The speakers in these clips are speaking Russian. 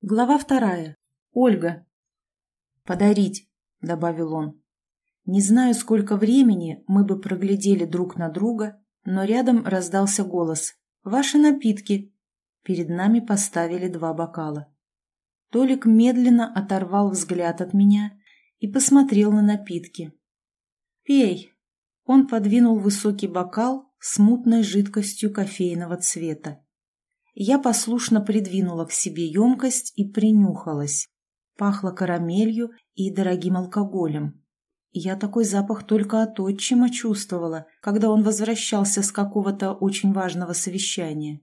Глава вторая. Ольга. «Подарить», — добавил он. Не знаю, сколько времени мы бы проглядели друг на друга, но рядом раздался голос. «Ваши напитки». Перед нами поставили два бокала. Толик медленно оторвал взгляд от меня и посмотрел на напитки. «Пей». Он подвинул высокий бокал с мутной жидкостью кофейного цвета. Я послушно придвинула к себе емкость и принюхалась. Пахло карамелью и дорогим алкоголем. Я такой запах только от отчима чувствовала, когда он возвращался с какого-то очень важного совещания.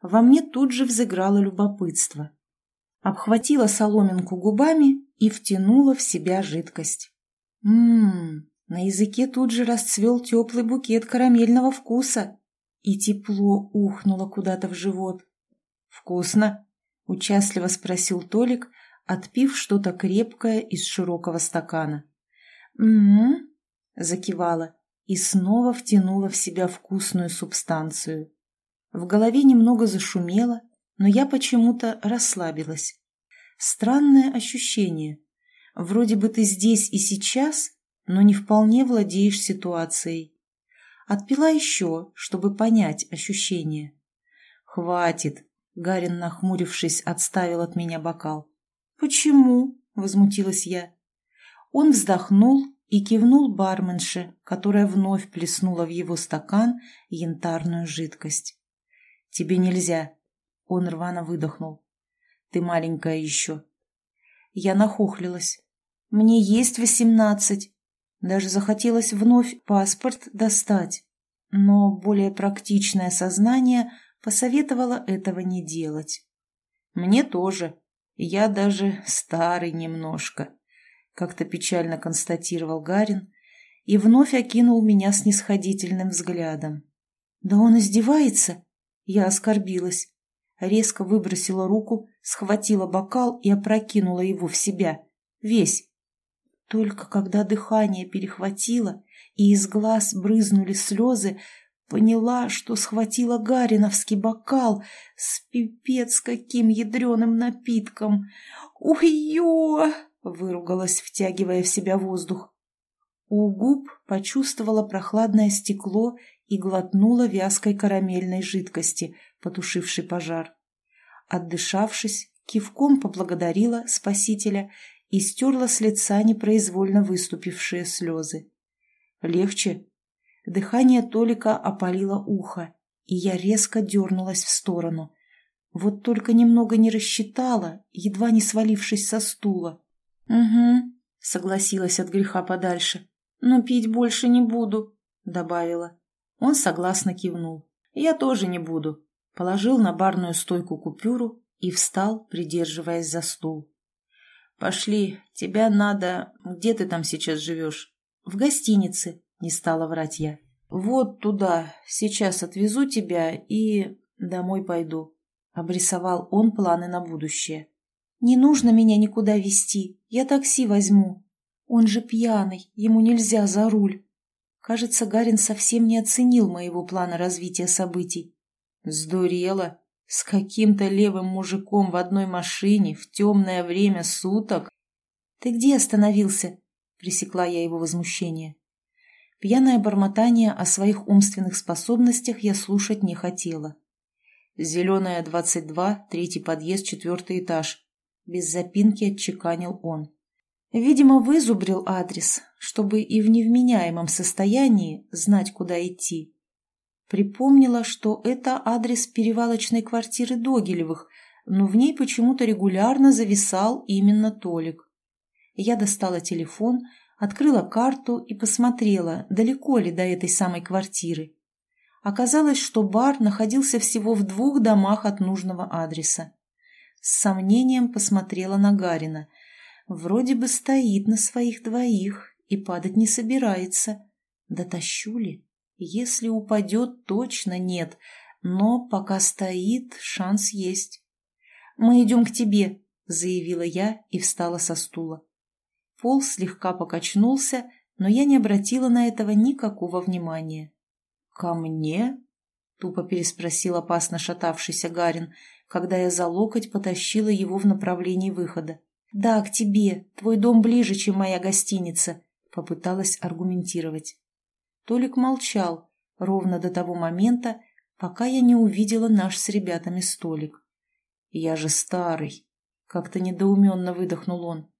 Во мне тут же взыграло любопытство. Обхватила соломинку губами и втянула в себя жидкость. Ммм, на языке тут же расцвел теплый букет карамельного вкуса и тепло ухнуло куда-то в живот. «Вкусно?» — участливо спросил Толик, отпив что-то крепкое из широкого стакана. «Угу», — закивала и снова втянула в себя вкусную субстанцию. В голове немного зашумело, но я почему-то расслабилась. Странное ощущение. Вроде бы ты здесь и сейчас, но не вполне владеешь ситуацией. Отпила еще, чтобы понять ощущение. «Хватит!» — Гарин, нахмурившись, отставил от меня бокал. «Почему?» — возмутилась я. Он вздохнул и кивнул барменше, которая вновь плеснула в его стакан янтарную жидкость. «Тебе нельзя!» — он рвано выдохнул. «Ты маленькая еще!» Я нахохлилась. «Мне есть восемнадцать!» Даже захотелось вновь паспорт достать. Но более практичное сознание посоветовало этого не делать. Мне тоже. Я даже старый немножко, как-то печально констатировал Гарин и вновь окинул меня снисходительным взглядом. Да он издевается? Я оскорбилась. Резко выбросила руку, схватила бокал и опрокинула его в себя. Весь. Только когда дыхание перехватило и из глаз брызнули слезы, поняла, что схватила гариновский бокал с пипец каким ядреным напитком. «Ой-ё!» — выругалась, втягивая в себя воздух. У губ почувствовала прохладное стекло и глотнула вязкой карамельной жидкости, потушившей пожар. Отдышавшись, кивком поблагодарила спасителя и стерла с лица непроизвольно выступившие слезы. «Легче?» Дыхание Толика опалило ухо, и я резко дернулась в сторону. Вот только немного не рассчитала, едва не свалившись со стула. «Угу», — согласилась от греха подальше. «Но пить больше не буду», — добавила. Он согласно кивнул. «Я тоже не буду». Положил на барную стойку купюру и встал, придерживаясь за стул. «Пошли, тебя надо... Где ты там сейчас живешь?» «В гостинице», — не стала врать я. «Вот туда. Сейчас отвезу тебя и... домой пойду», — обрисовал он планы на будущее. «Не нужно меня никуда везти. Я такси возьму. Он же пьяный, ему нельзя за руль». Кажется, Гарин совсем не оценил моего плана развития событий. «Сдурела», с каким-то левым мужиком в одной машине в темное время суток? Ты где остановился? Пресекла я его возмущение. Пьяное бормотание о своих умственных способностях я слушать не хотела. «Зеленая, 22, третий подъезд, четвертый этаж», — без запинки отчеканил он. Видимо, вызубрил адрес, чтобы и в невменяемом состоянии знать, куда идти. Припомнила, что это адрес перевалочной квартиры Догилевых, но в ней почему-то регулярно зависал именно Толик. Я достала телефон, открыла карту и посмотрела, далеко ли до этой самой квартиры. Оказалось, что бар находился всего в двух домах от нужного адреса. С сомнением посмотрела на Гарина. Вроде бы стоит на своих двоих и падать не собирается. Дотащу ли? Если упадет, точно нет, но пока стоит, шанс есть. «Мы идем к тебе», — заявила я и встала со стула. Пол слегка покачнулся, но я не обратила на этого никакого внимания. «Ко мне?» тупо переспросил опасно шатавшийся Гарин, когда я за локоть потащила его в направлении выхода. «Да, к тебе. Твой дом ближе, чем моя гостиница», — попыталась аргументировать. Толик молчал ровно до того момента, пока я не увидела наш с ребятами столик. «Я же старый», — как-то недоуменно выдохнул он.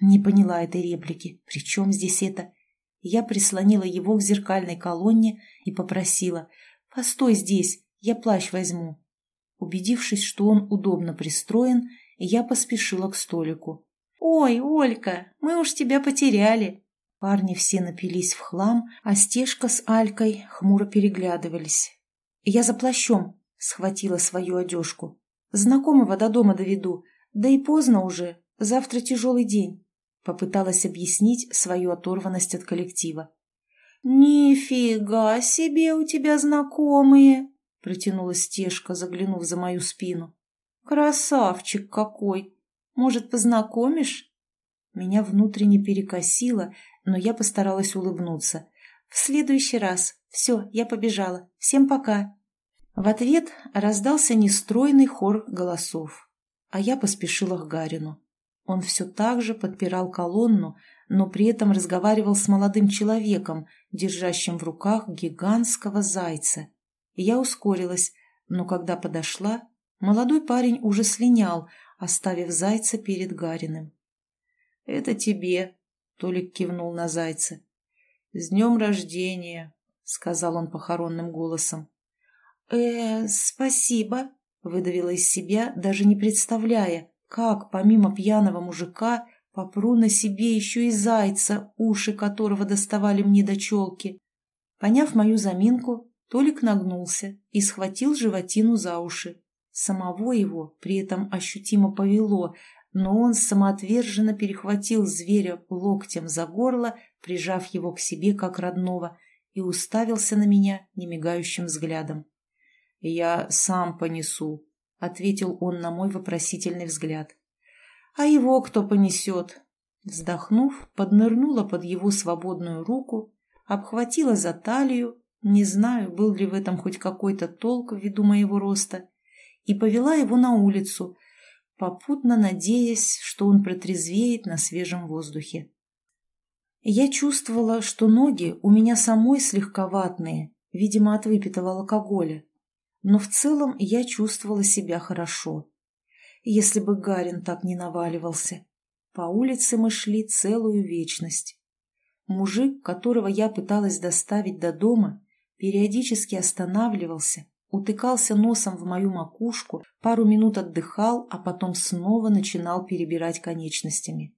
Не поняла этой реплики. «При чем здесь это?» Я прислонила его к зеркальной колонне и попросила «Постой здесь, я плащ возьму». Убедившись, что он удобно пристроен, я поспешила к столику. «Ой, Олька, мы уж тебя потеряли!» Парни все напились в хлам, а Стежка с Алькой хмуро переглядывались. «Я за плащом», — схватила свою одежку. «Знакомого до дома доведу, да и поздно уже, завтра тяжелый день», — попыталась объяснить свою оторванность от коллектива. «Нифига себе у тебя знакомые!» протянула стежка, заглянув за мою спину. «Красавчик какой! Может, познакомишь?» Меня внутренне перекосило, но я постаралась улыбнуться. «В следующий раз. Все, я побежала. Всем пока!» В ответ раздался нестройный хор голосов, а я поспешила к Гарину. Он все так же подпирал колонну, но при этом разговаривал с молодым человеком, держащим в руках гигантского зайца. Я ускорилась, но когда подошла, молодой парень уже слинял, оставив зайца перед Гариным. «Это тебе», — Толик кивнул на зайца. «С днем рождения», — сказал он похоронным голосом. э спасибо», — выдавила из себя, даже не представляя, как, помимо пьяного мужика, попру на себе еще и зайца, уши которого доставали мне до челки. Поняв мою заминку, Толик нагнулся и схватил животину за уши. Самого его при этом ощутимо повело, но он самоотверженно перехватил зверя локтем за горло, прижав его к себе как родного, и уставился на меня немигающим взглядом. «Я сам понесу», — ответил он на мой вопросительный взгляд. «А его кто понесет?» Вздохнув, поднырнула под его свободную руку, обхватила за талию не знаю, был ли в этом хоть какой-то толк ввиду моего роста, и повела его на улицу, попутно надеясь, что он протрезвеет на свежем воздухе. Я чувствовала, что ноги у меня самой слегка ватные, видимо, от выпитого алкоголя, но в целом я чувствовала себя хорошо. Если бы Гарин так не наваливался. По улице мы шли целую вечность. Мужик, которого я пыталась доставить до дома, периодически останавливался, утыкался носом в мою макушку, пару минут отдыхал, а потом снова начинал перебирать конечностями.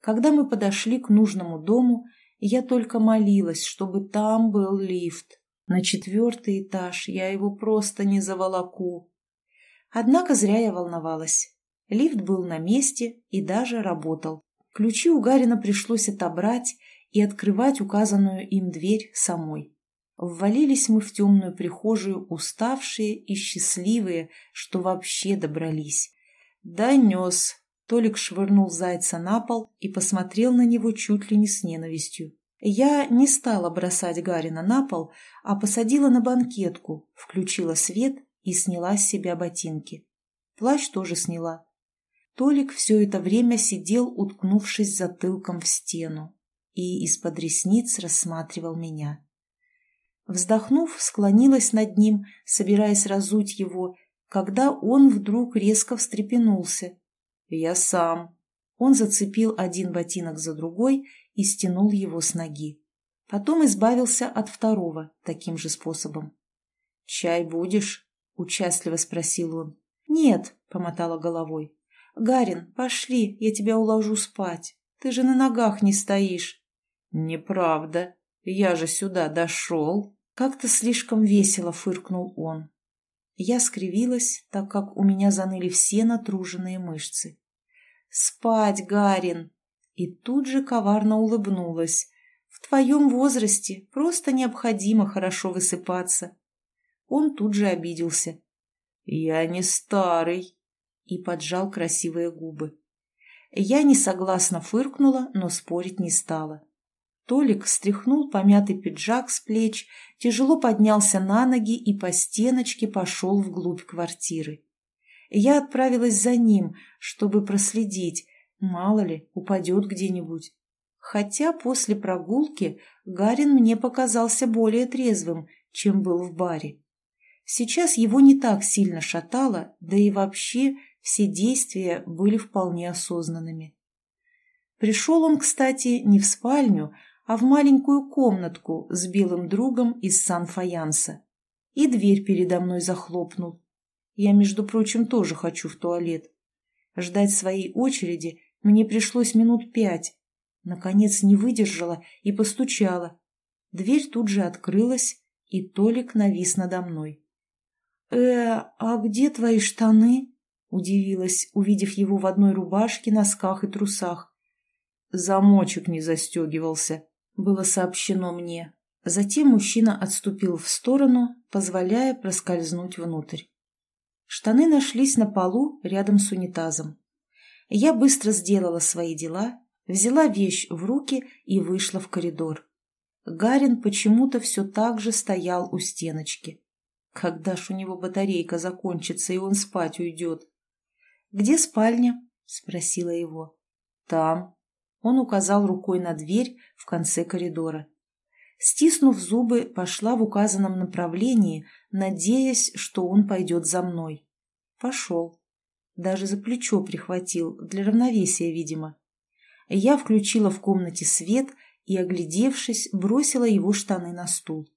Когда мы подошли к нужному дому, я только молилась, чтобы там был лифт. На четвертый этаж я его просто не заволоку. Однако зря я волновалась. Лифт был на месте и даже работал. Ключи у Гарина пришлось отобрать и открывать указанную им дверь самой. Ввалились мы в темную прихожую, уставшие и счастливые, что вообще добрались. «Донес!» Толик швырнул зайца на пол и посмотрел на него чуть ли не с ненавистью. Я не стала бросать Гарина на пол, а посадила на банкетку, включила свет и сняла с себя ботинки. Плащ тоже сняла. Толик все это время сидел, уткнувшись затылком в стену, и из-под ресниц рассматривал меня. Вздохнув, склонилась над ним, собираясь разуть его, когда он вдруг резко встрепенулся. «Я сам». Он зацепил один ботинок за другой и стянул его с ноги. Потом избавился от второго таким же способом. «Чай будешь?» — участливо спросил он. «Нет», — помотала головой. «Гарин, пошли, я тебя уложу спать. Ты же на ногах не стоишь». «Неправда», я же сюда дошел. Как-то слишком весело фыркнул он. Я скривилась, так как у меня заныли все натруженные мышцы. «Спать, Гарин!» И тут же коварно улыбнулась. «В твоем возрасте просто необходимо хорошо высыпаться». Он тут же обиделся. «Я не старый!» И поджал красивые губы. Я не согласно фыркнула, но спорить не стала. Толик стряхнул помятый пиджак с плеч, тяжело поднялся на ноги и по стеночке пошел вглубь квартиры. Я отправилась за ним, чтобы проследить, мало ли, упадет где-нибудь. Хотя после прогулки Гарин мне показался более трезвым, чем был в баре. Сейчас его не так сильно шатало, да и вообще все действия были вполне осознанными. Пришел он, кстати, не в спальню, а в маленькую комнатку с белым другом из сан-фаянса. И дверь передо мной захлопнул. Я, между прочим, тоже хочу в туалет. Ждать своей очереди мне пришлось минут пять. Наконец не выдержала и постучала. Дверь тут же открылась, и Толик навис надо мной. «Э, а где твои штаны?» — удивилась, увидев его в одной рубашке, носках и трусах. «Замочек не застегивался», — было сообщено мне. Затем мужчина отступил в сторону, позволяя проскользнуть внутрь. Штаны нашлись на полу рядом с унитазом. Я быстро сделала свои дела, взяла вещь в руки и вышла в коридор. Гарин почему-то все так же стоял у стеночки. Когда ж у него батарейка закончится, и он спать уйдет? «Где спальня?» — спросила его. «Там». Он указал рукой на дверь в конце коридора. Стиснув зубы, пошла в указанном направлении, надеясь, что он пойдет за мной. Пошел. Даже за плечо прихватил, для равновесия, видимо. Я включила в комнате свет и, оглядевшись, бросила его штаны на стул.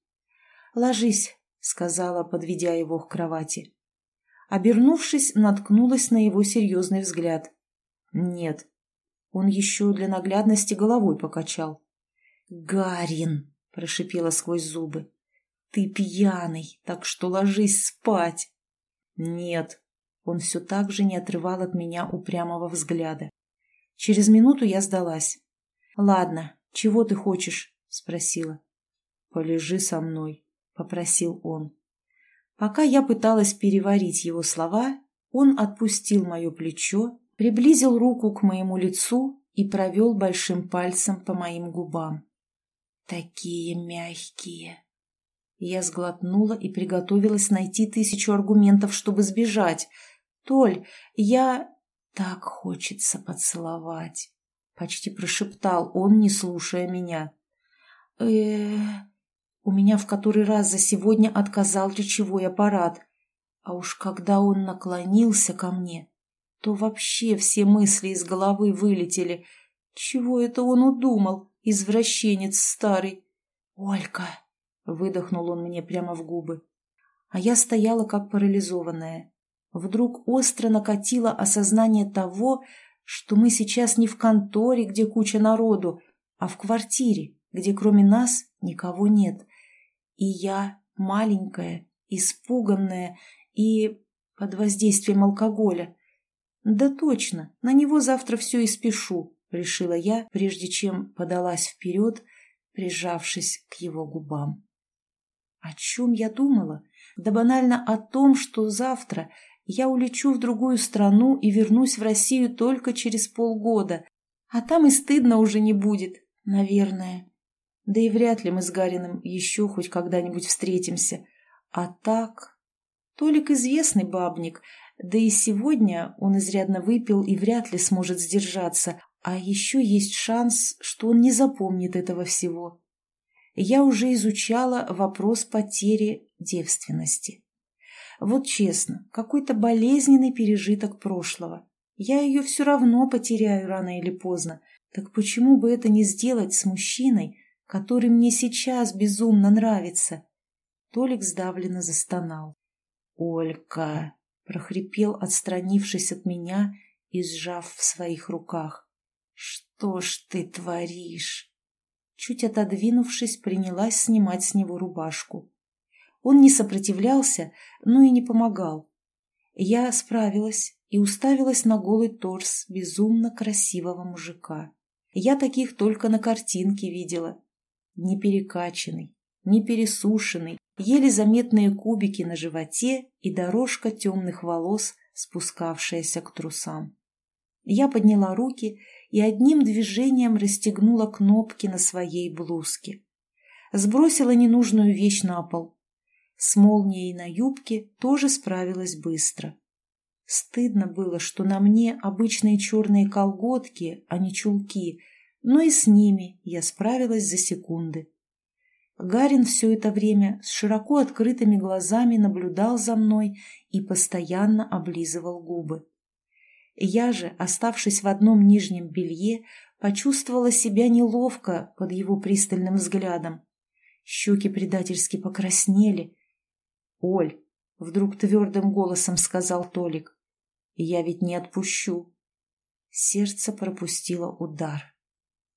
«Ложись», — сказала, подведя его к кровати. Обернувшись, наткнулась на его серьезный взгляд. «Нет». Он еще для наглядности головой покачал. «Гарин!» — прошипела сквозь зубы. «Ты пьяный, так что ложись спать!» «Нет!» Он все так же не отрывал от меня упрямого взгляда. Через минуту я сдалась. «Ладно, «Чего ты хочешь?» — спросила. «Полежи со мной», — попросил он. Пока я пыталась переварить его слова, он отпустил мое плечо, приблизил руку к моему лицу и провел большим пальцем по моим губам. «Такие мягкие!» Я сглотнула и приготовилась найти тысячу аргументов, чтобы сбежать. «Толь, я... так хочется поцеловать!» — почти прошептал он, не слушая меня. э У меня в который раз за сегодня отказал речевой аппарат. А уж когда он наклонился ко мне, то вообще все мысли из головы вылетели. Чего это он удумал, извращенец старый? «Олька!» — выдохнул он мне прямо в губы. А я стояла как парализованная. Вдруг остро накатило осознание того, что мы сейчас не в конторе, где куча народу, а в квартире, где кроме нас никого нет. И я маленькая, испуганная и под воздействием алкоголя. Да точно, на него завтра все и спешу, решила я, прежде чем подалась вперед, прижавшись к его губам. О чем я думала? Да банально о том, что завтра я улечу в другую страну и вернусь в Россию только через полгода, а там и стыдно уже не будет, наверное. Да и вряд ли мы с Гариным еще хоть когда-нибудь встретимся. А так... Толик известный бабник, да и сегодня он изрядно выпил и вряд ли сможет сдержаться, а еще есть шанс, что он не запомнит этого всего. Я уже изучала вопрос потери девственности. Вот честно, какой-то болезненный пережиток прошлого. Я ее все равно потеряю рано или поздно. Так почему бы это не сделать с мужчиной, который мне сейчас безумно нравится? Толик сдавленно застонал. «Олька!» — прохрипел, отстранившись от меня и сжав в своих руках. «Что ж ты творишь?» Чуть отодвинувшись, принялась снимать с него рубашку. Он не сопротивлялся, но и не помогал. Я справилась и уставилась на голый торс безумно красивого мужика. Я таких только на картинке видела. Не перекачанный, не пересушенный, еле заметные кубики на животе и дорожка темных волос, спускавшаяся к трусам. Я подняла руки и одним движением расстегнула кнопки на своей блузке. Сбросила ненужную вещь на пол. С молнией на юбке тоже справилась быстро. Стыдно было, что на мне обычные черные колготки, а не чулки, но и с ними я справилась за секунды. Гарин все это время с широко открытыми глазами наблюдал за мной и постоянно облизывал губы. Я же, оставшись в одном нижнем белье, почувствовала себя неловко под его пристальным взглядом. Щеки предательски покраснели. «Оль!» — вдруг твердым голосом сказал Толик. «Я ведь не отпущу». Сердце пропустило удар.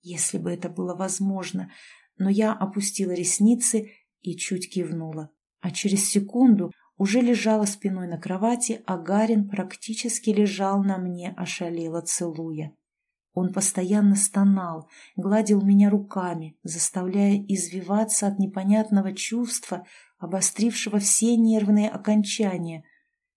Если бы это было возможно, но я опустила ресницы и чуть кивнула. А через секунду уже лежала спиной на кровати, а Гарин практически лежал на мне, ошалело целуя. Он постоянно стонал, гладил меня руками, заставляя извиваться от непонятного чувства, обострившего все нервные окончания.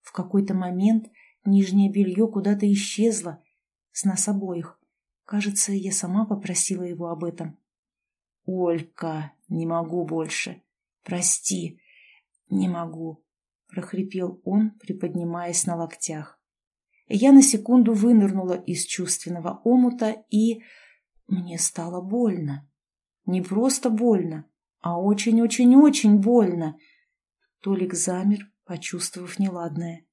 В какой-то момент нижнее белье куда-то исчезло, с нас обоих. Кажется, я сама попросила его об этом. «Олька, не могу больше. Прости, не могу», — прохрипел он, приподнимаясь на локтях. Я на секунду вынырнула из чувственного омута, и... Мне стало больно. Не просто больно, а очень-очень-очень больно. Толик замер, почувствовав неладное.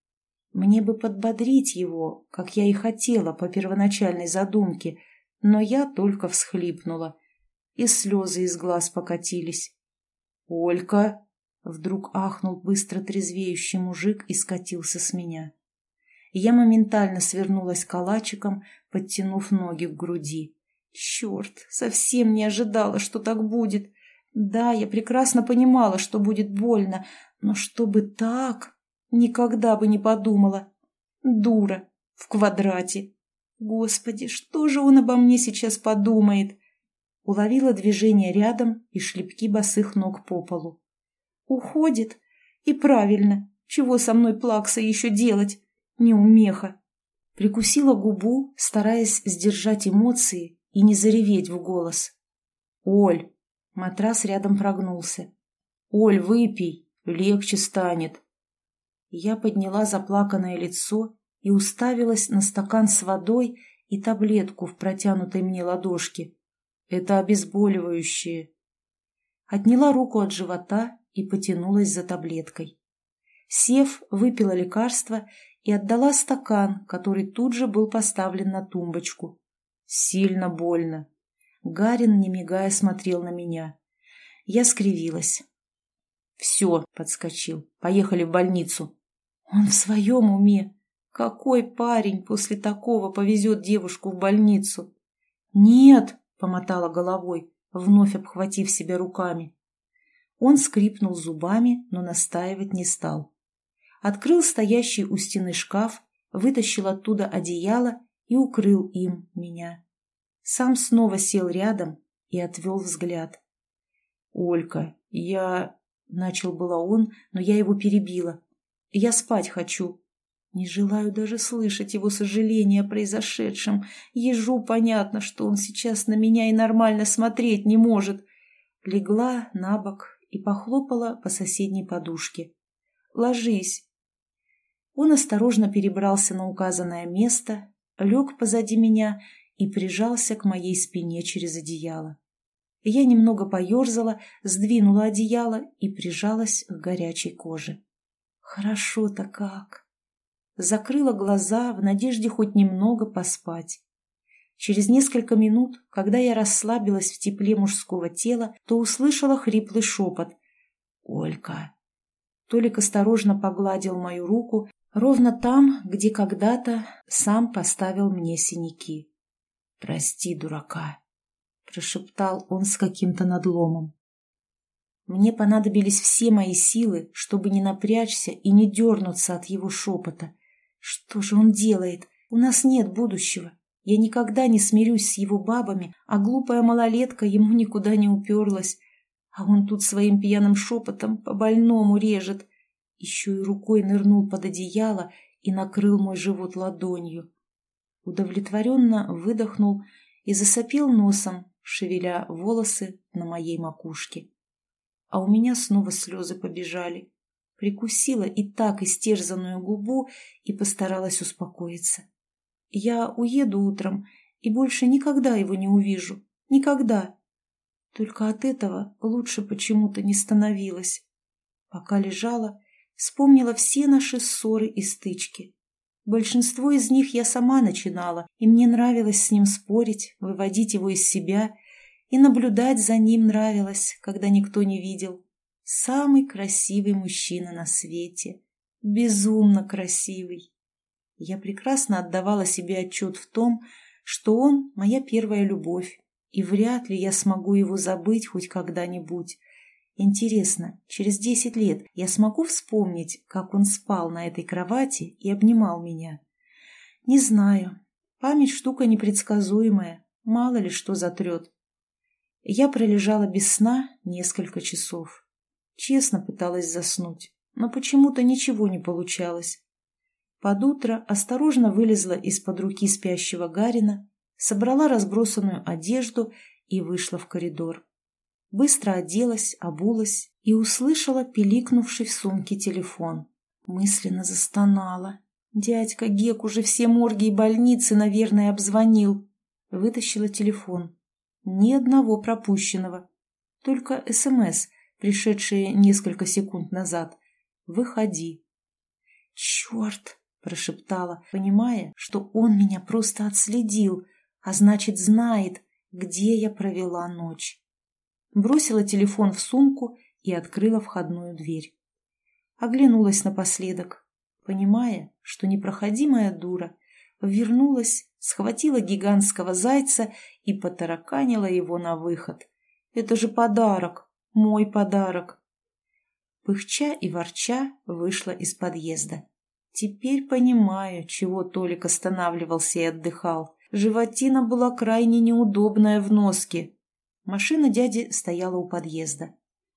Мне бы подбодрить его, как я и хотела по первоначальной задумке, но я только всхлипнула — и слезы из глаз покатились. «Олька!» — вдруг ахнул быстро трезвеющий мужик и скатился с меня. Я моментально свернулась калачиком, подтянув ноги к груди. Черт, совсем не ожидала, что так будет. Да, я прекрасно понимала, что будет больно, но чтобы так, никогда бы не подумала. Дура, в квадрате. Господи, что же он обо мне сейчас подумает? Уловила движение рядом и шлепки босых ног по полу. «Уходит? И правильно. Чего со мной плакса еще делать? Неумеха!» Прикусила губу, стараясь сдержать эмоции и не зареветь в голос. «Оль!» Матрас рядом прогнулся. «Оль, выпей, легче станет!» Я подняла заплаканное лицо и уставилась на стакан с водой и таблетку в протянутой мне ладошке. Это обезболивающее. Отняла руку от живота и потянулась за таблеткой. Сев, выпила лекарство и отдала стакан, который тут же был поставлен на тумбочку. Сильно больно. Гарин, не мигая, смотрел на меня. Я скривилась. «Все», — подскочил, — «поехали в больницу». «Он в своем уме? Какой парень после такого повезет девушку в больницу?» «Нет», помотала головой, вновь обхватив себя руками. Он скрипнул зубами, но настаивать не стал. Открыл стоящий у стены шкаф, вытащил оттуда одеяло и укрыл им меня. Сам снова сел рядом и отвел взгляд. «Олька, я...» — начал было он, но я его перебила. «Я спать хочу». Не желаю даже слышать его сожаления о произошедшем. Ежу понятно, что он сейчас на меня и нормально смотреть не может. Легла на бок и похлопала по соседней подушке. «Ложись». Он осторожно перебрался на указанное место, лег позади меня и прижался к моей спине через одеяло. Я немного поерзала, сдвинула одеяло и прижалась к горячей коже. Хорошо-то как! Закрыла глаза в надежде хоть немного поспать. Через несколько минут, когда я расслабилась в тепле мужского тела, то услышала хриплый шепот. «Олька!» Толик осторожно погладил мою руку ровно там, где когда-то сам поставил мне синяки. «Прости, дурака!» — прошептал он с каким-то надломом. Мне понадобились все мои силы, чтобы не напрячься и не дернуться от его шепота. Что же он делает? У нас нет будущего. Я никогда не смирюсь с его бабами, а глупая малолетка ему никуда не уперлась. А он тут своим пьяным шепотом по больному режет. Еще и рукой нырнул под одеяло и накрыл мой живот ладонью. удовлетворенно выдохнул и засопел носом, шевеля волосы на моей макушке. А у меня снова слезы побежали. Прикусила и так истерзанную губу и постаралась успокоиться. Я уеду утром и больше никогда его не увижу. Никогда. Только от этого лучше почему-то не становилось. Пока лежала, вспомнила все наши ссоры и стычки. Большинство из них я сама начинала, и мне нравилось с ним спорить, выводить его из себя, и наблюдать за ним нравилось, когда никто не видел. Самый красивый мужчина на свете. Безумно красивый. Я прекрасно отдавала себе отчет в том, что он моя первая любовь, и вряд ли я смогу его забыть хоть когда-нибудь. Интересно, через десять лет я смогу вспомнить, как он спал на этой кровати и обнимал меня? Не знаю. Память штука непредсказуемая, мало ли что затрет. Я пролежала без сна несколько часов. Честно пыталась заснуть, но почему-то ничего не получалось. Под утро осторожно вылезла из-под руки спящего Гарина, собрала разбросанную одежду и вышла в коридор. Быстро оделась, обулась и услышала пиликнувший в сумке телефон. Мысленно застонала. Дядька Гек уже все морги и больницы, наверное, обзвонил. Вытащила телефон. Ни одного пропущенного. Только СМС, пришедшие несколько секунд назад. «Выходи». «Черт!» – прошептала, понимая, что он меня просто отследил – а значит, знает, где я провела ночь. Бросила телефон в сумку и открыла входную дверь. Оглянулась напоследок, понимая, что непроходимая дура вернулась, схватила гигантского зайца и потараканила его на выход. Это же подарок, мой подарок. Пыхча и ворча вышла из подъезда. Теперь понимаю, чего Толик останавливался и отдыхал. Животина была крайне неудобная в носке. Машина дяди стояла у подъезда.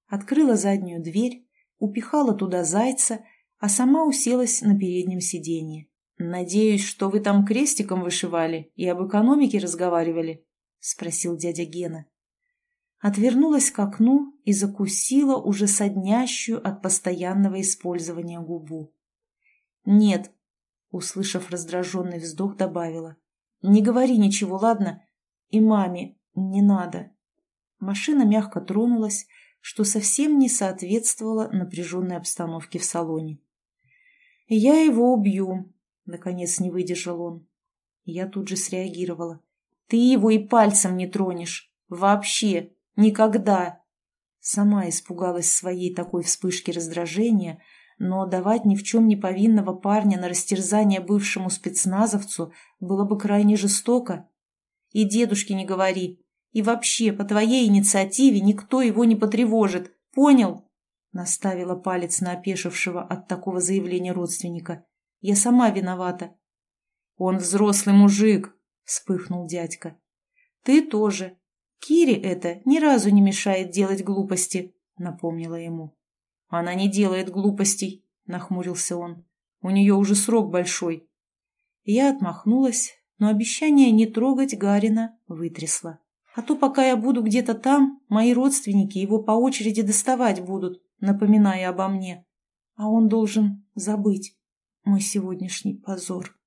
Открыла заднюю дверь, упихала туда зайца, а сама уселась на переднем сиденье. «Надеюсь, что вы там крестиком вышивали и об экономике разговаривали?» — спросил дядя Гена. Отвернулась к окну и закусила уже соднящую от постоянного использования губу. «Нет», — услышав раздраженный вздох, добавила. Не говори ничего, ладно? И маме не надо. Машина мягко тронулась, что совсем не соответствовало напряженной обстановке в салоне. «Я его убью», — наконец не выдержал он. Я тут же среагировала. «Ты его и пальцем не тронешь. Вообще. Никогда». Сама испугалась своей такой вспышки раздражения, но давать ни в чем не повинного парня на растерзание бывшему спецназовцу было бы крайне жестоко. И дедушке не говори. И вообще, по твоей инициативе никто его не потревожит. Понял? Наставила палец на опешившего от такого заявления родственника. Я сама виновата. Он взрослый мужик, вспыхнул дядька. Ты тоже. Кире это ни разу не мешает делать глупости, напомнила ему. «Она не делает глупостей», — нахмурился он. «У нее уже срок большой». Я отмахнулась, но обещание не трогать Гарина вытрясла. А то, пока я буду где-то там, мои родственники его по очереди доставать будут, напоминая обо мне. А он должен забыть мой сегодняшний позор.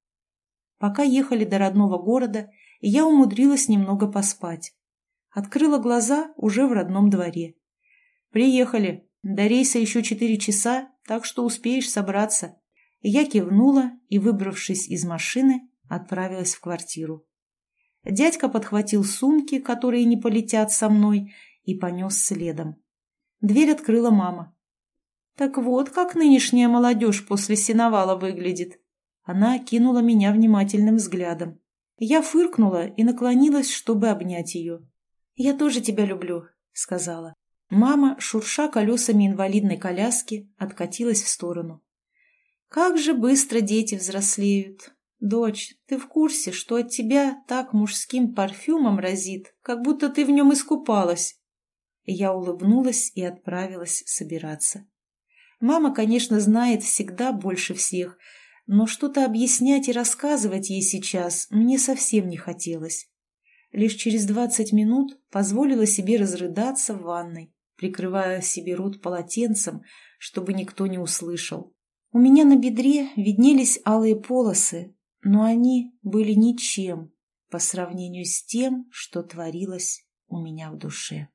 Пока ехали до родного города, я умудрилась немного поспать. Открыла глаза уже в родном дворе. «Приехали», до рейса еще четыре часа, так что успеешь собраться. Я кивнула и, выбравшись из машины, отправилась в квартиру. Дядька подхватил сумки, которые не полетят со мной, и понес следом. Дверь открыла мама. «Так вот, как нынешняя молодежь после сеновала выглядит». Она кинула меня внимательным взглядом. Я фыркнула и наклонилась, чтобы обнять ее. «Я тоже тебя люблю», — сказала. Мама, шурша колесами инвалидной коляски, откатилась в сторону. «Как же быстро дети взрослеют! Дочь, ты в курсе, что от тебя так мужским парфюмом разит, как будто ты в нем искупалась?» Я улыбнулась и отправилась собираться. Мама, конечно, знает всегда больше всех, но что-то объяснять и рассказывать ей сейчас мне совсем не хотелось. Лишь через двадцать минут позволила себе разрыдаться в ванной, прикрывая себе рот полотенцем, чтобы никто не услышал. У меня на бедре виднелись алые полосы, но они были ничем по сравнению с тем, что творилось у меня в душе.